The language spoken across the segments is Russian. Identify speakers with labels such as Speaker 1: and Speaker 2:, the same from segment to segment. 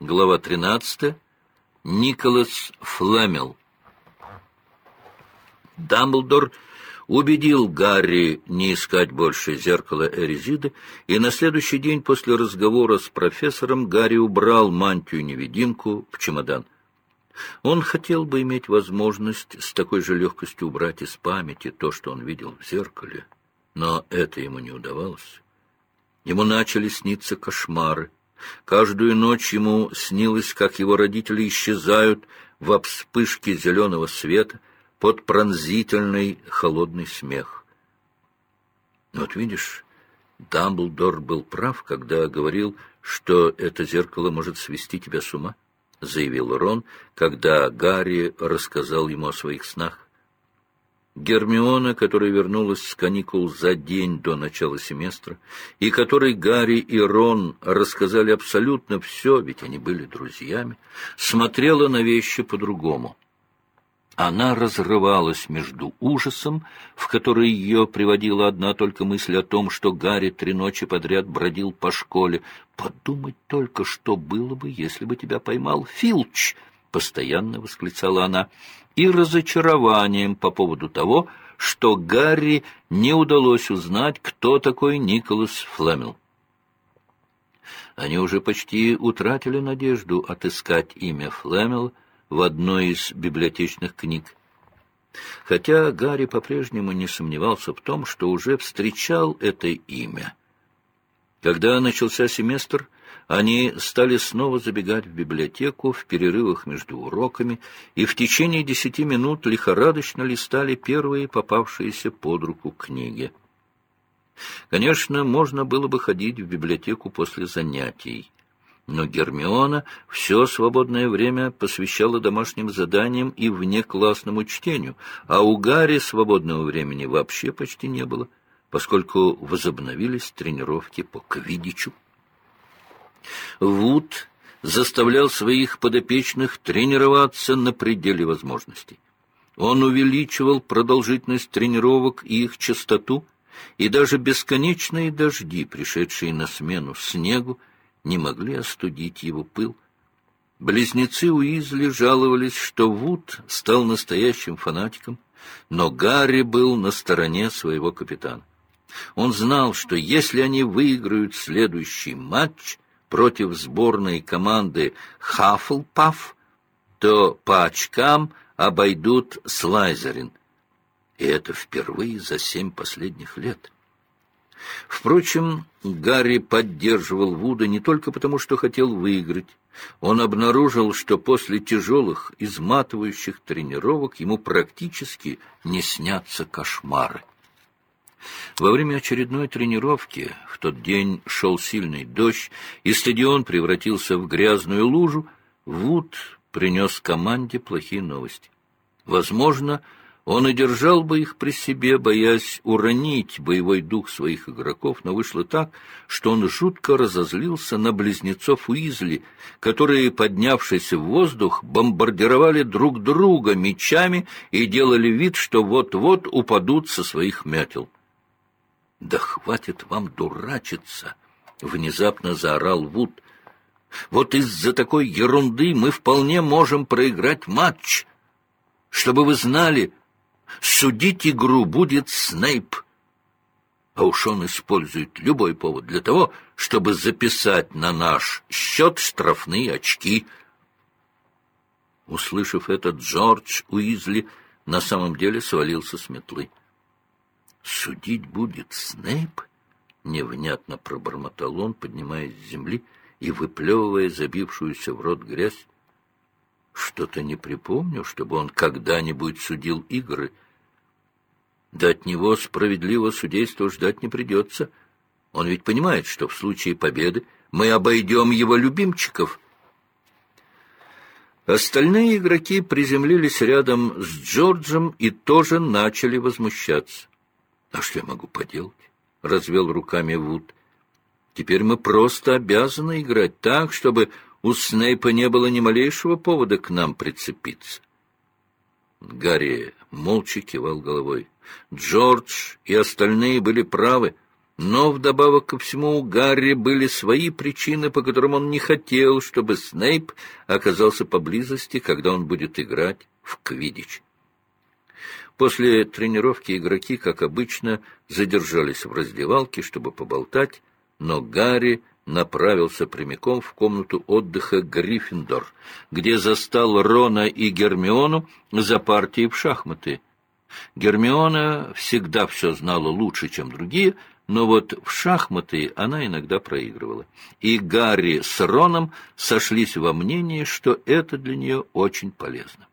Speaker 1: Глава 13. Николас Флемел. Дамблдор убедил Гарри не искать больше зеркала Эрезиды, и на следующий день после разговора с профессором Гарри убрал мантию-невидимку в чемодан. Он хотел бы иметь возможность с такой же легкостью убрать из памяти то, что он видел в зеркале, но это ему не удавалось. Ему начали сниться кошмары. Каждую ночь ему снилось, как его родители исчезают во вспышке зеленого света под пронзительный холодный смех. Вот видишь, Дамблдор был прав, когда говорил, что это зеркало может свести тебя с ума, — заявил Рон, когда Гарри рассказал ему о своих снах. Гермиона, которая вернулась с каникул за день до начала семестра, и которой Гарри и Рон рассказали абсолютно все, ведь они были друзьями, смотрела на вещи по-другому. Она разрывалась между ужасом, в который ее приводила одна только мысль о том, что Гарри три ночи подряд бродил по школе. «Подумать только, что было бы, если бы тебя поймал Филч!» — постоянно восклицала она и разочарованием по поводу того, что Гарри не удалось узнать, кто такой Николас Флемел. Они уже почти утратили надежду отыскать имя Флемел в одной из библиотечных книг. Хотя Гарри по-прежнему не сомневался в том, что уже встречал это имя. Когда начался семестр, они стали снова забегать в библиотеку в перерывах между уроками и в течение десяти минут лихорадочно листали первые попавшиеся под руку книги. Конечно, можно было бы ходить в библиотеку после занятий, но Гермиона все свободное время посвящала домашним заданиям и внеклассному чтению, а у Гарри свободного времени вообще почти не было, поскольку возобновились тренировки по квиддичу. Вуд заставлял своих подопечных тренироваться на пределе возможностей. Он увеличивал продолжительность тренировок и их частоту, и даже бесконечные дожди, пришедшие на смену снегу, не могли остудить его пыл. Близнецы Уизли жаловались, что Вуд стал настоящим фанатиком, но Гарри был на стороне своего капитана. Он знал, что если они выиграют следующий матч, против сборной команды Хаффлпаф, то по очкам обойдут Слайзерин. И это впервые за семь последних лет. Впрочем, Гарри поддерживал Вуда не только потому, что хотел выиграть. Он обнаружил, что после тяжелых, изматывающих тренировок ему практически не снятся кошмары. Во время очередной тренировки в тот день шел сильный дождь, и стадион превратился в грязную лужу. Вуд принес команде плохие новости. Возможно, он и держал бы их при себе, боясь уронить боевой дух своих игроков, но вышло так, что он жутко разозлился на близнецов Уизли, которые, поднявшись в воздух, бомбардировали друг друга мечами и делали вид, что вот-вот упадут со своих мятел. — Да хватит вам дурачиться! — внезапно заорал Вуд. — Вот из-за такой ерунды мы вполне можем проиграть матч. Чтобы вы знали, судить игру будет Снейп. А уж он использует любой повод для того, чтобы записать на наш счет штрафные очки. Услышав это, Джордж Уизли на самом деле свалился с метлы. «Судить будет Снейп?» — невнятно пробормотал он, поднимаясь с земли и выплевывая забившуюся в рот грязь. «Что-то не припомню, чтобы он когда-нибудь судил игры. Да от него справедливого судейства ждать не придется. Он ведь понимает, что в случае победы мы обойдем его любимчиков». Остальные игроки приземлились рядом с Джорджем и тоже начали возмущаться. А что я могу поделать? — развел руками Вуд. Теперь мы просто обязаны играть так, чтобы у Снейпа не было ни малейшего повода к нам прицепиться. Гарри молча кивал головой. Джордж и остальные были правы. Но вдобавок ко всему у Гарри были свои причины, по которым он не хотел, чтобы Снейп оказался поблизости, когда он будет играть в квидич. После тренировки игроки, как обычно, задержались в раздевалке, чтобы поболтать, но Гарри направился прямиком в комнату отдыха Гриффиндор, где застал Рона и Гермиону за партией в шахматы. Гермиона всегда все знала лучше, чем другие, но вот в шахматы она иногда проигрывала. И Гарри с Роном сошлись во мнении, что это для нее очень полезно.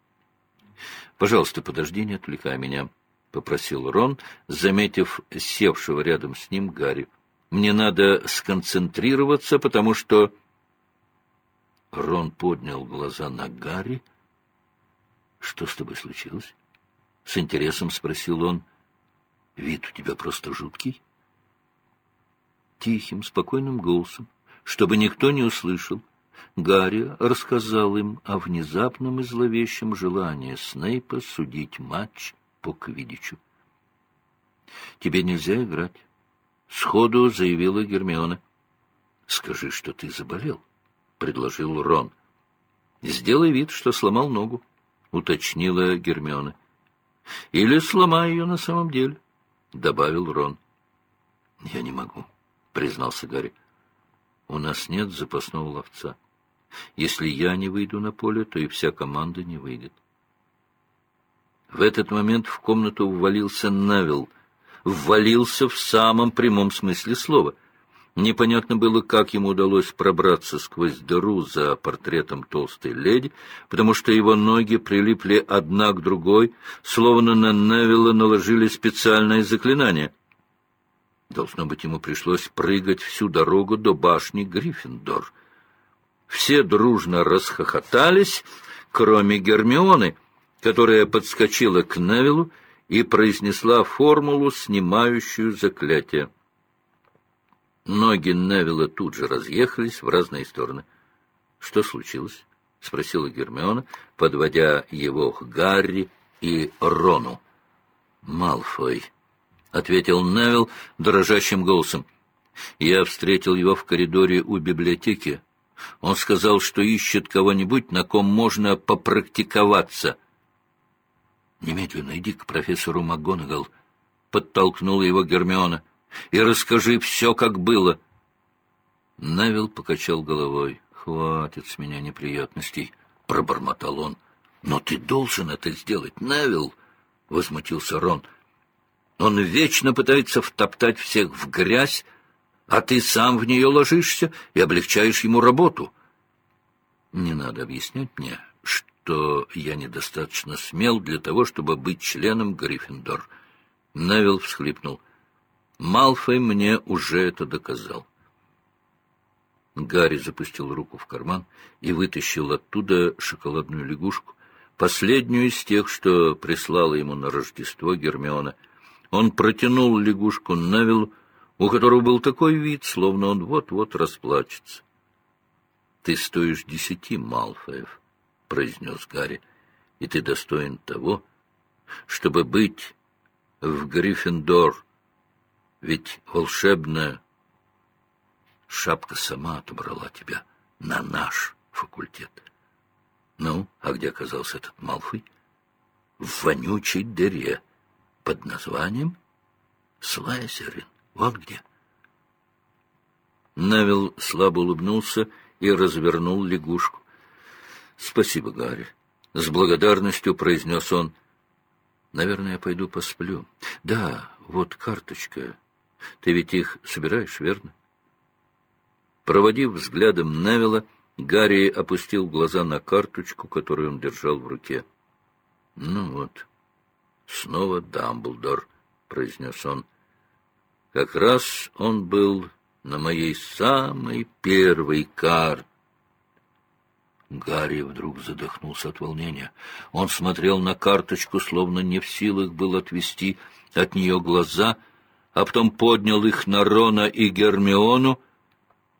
Speaker 1: «Пожалуйста, подожди, не отвлекай меня», — попросил Рон, заметив севшего рядом с ним Гарри. «Мне надо сконцентрироваться, потому что...» Рон поднял глаза на Гарри. «Что с тобой случилось?» — с интересом спросил он. «Вид у тебя просто жуткий». Тихим, спокойным голосом, чтобы никто не услышал, Гарри рассказал им о внезапном и зловещем желании Снейпа судить матч по Квидичу. «Тебе нельзя играть», — сходу заявила Гермиона. «Скажи, что ты заболел», — предложил Рон. «Сделай вид, что сломал ногу», — уточнила Гермиона. «Или сломай ее на самом деле», — добавил Рон. «Я не могу», — признался Гарри. «У нас нет запасного ловца». Если я не выйду на поле, то и вся команда не выйдет. В этот момент в комнату ввалился Навил. Ввалился в самом прямом смысле слова. Непонятно было, как ему удалось пробраться сквозь дыру за портретом толстой леди, потому что его ноги прилипли одна к другой, словно на Невилла наложили специальное заклинание. Должно быть, ему пришлось прыгать всю дорогу до башни Гриффиндор — все дружно расхохотались, кроме Гермионы, которая подскочила к Невилу и произнесла формулу, снимающую заклятие. Ноги Невилла тут же разъехались в разные стороны. — Что случилось? — спросила Гермиона, подводя его к Гарри и Рону. — Малфой, — ответил Невилл дрожащим голосом. — Я встретил его в коридоре у библиотеки. Он сказал, что ищет кого-нибудь, на ком можно попрактиковаться. — Немедленно иди к профессору МакГонагал, — подтолкнула его Гермиона, — и расскажи все, как было. Навил покачал головой. — Хватит с меня неприятностей, — пробормотал он. — Но ты должен это сделать, Навил, — возмутился Рон. — Он вечно пытается втоптать всех в грязь, а ты сам в нее ложишься и облегчаешь ему работу. Не надо объяснять мне, что я недостаточно смел для того, чтобы быть членом Гриффиндор. Невил всхлипнул. Малфой мне уже это доказал. Гарри запустил руку в карман и вытащил оттуда шоколадную лягушку, последнюю из тех, что прислала ему на Рождество Гермиона. Он протянул лягушку Невилу, у которого был такой вид, словно он вот-вот расплачется. — Ты стоишь десяти, Малфоев, — произнес Гарри, — и ты достоин того, чтобы быть в Гриффиндор, ведь волшебная шапка сама отобрала тебя на наш факультет. Ну, а где оказался этот Малфой? В вонючей дыре под названием Слайзерин. Вот где. Навил слабо улыбнулся и развернул лягушку. — Спасибо, Гарри. С благодарностью произнес он. — Наверное, я пойду посплю. — Да, вот карточка. Ты ведь их собираешь, верно? Проводив взглядом Невилла, Гарри опустил глаза на карточку, которую он держал в руке. — Ну вот, снова Дамблдор, — произнес он. — как раз он был на моей самой первой карте. Гарри вдруг задохнулся от волнения. Он смотрел на карточку, словно не в силах был отвести от нее глаза, а потом поднял их на Рона и Гермиону.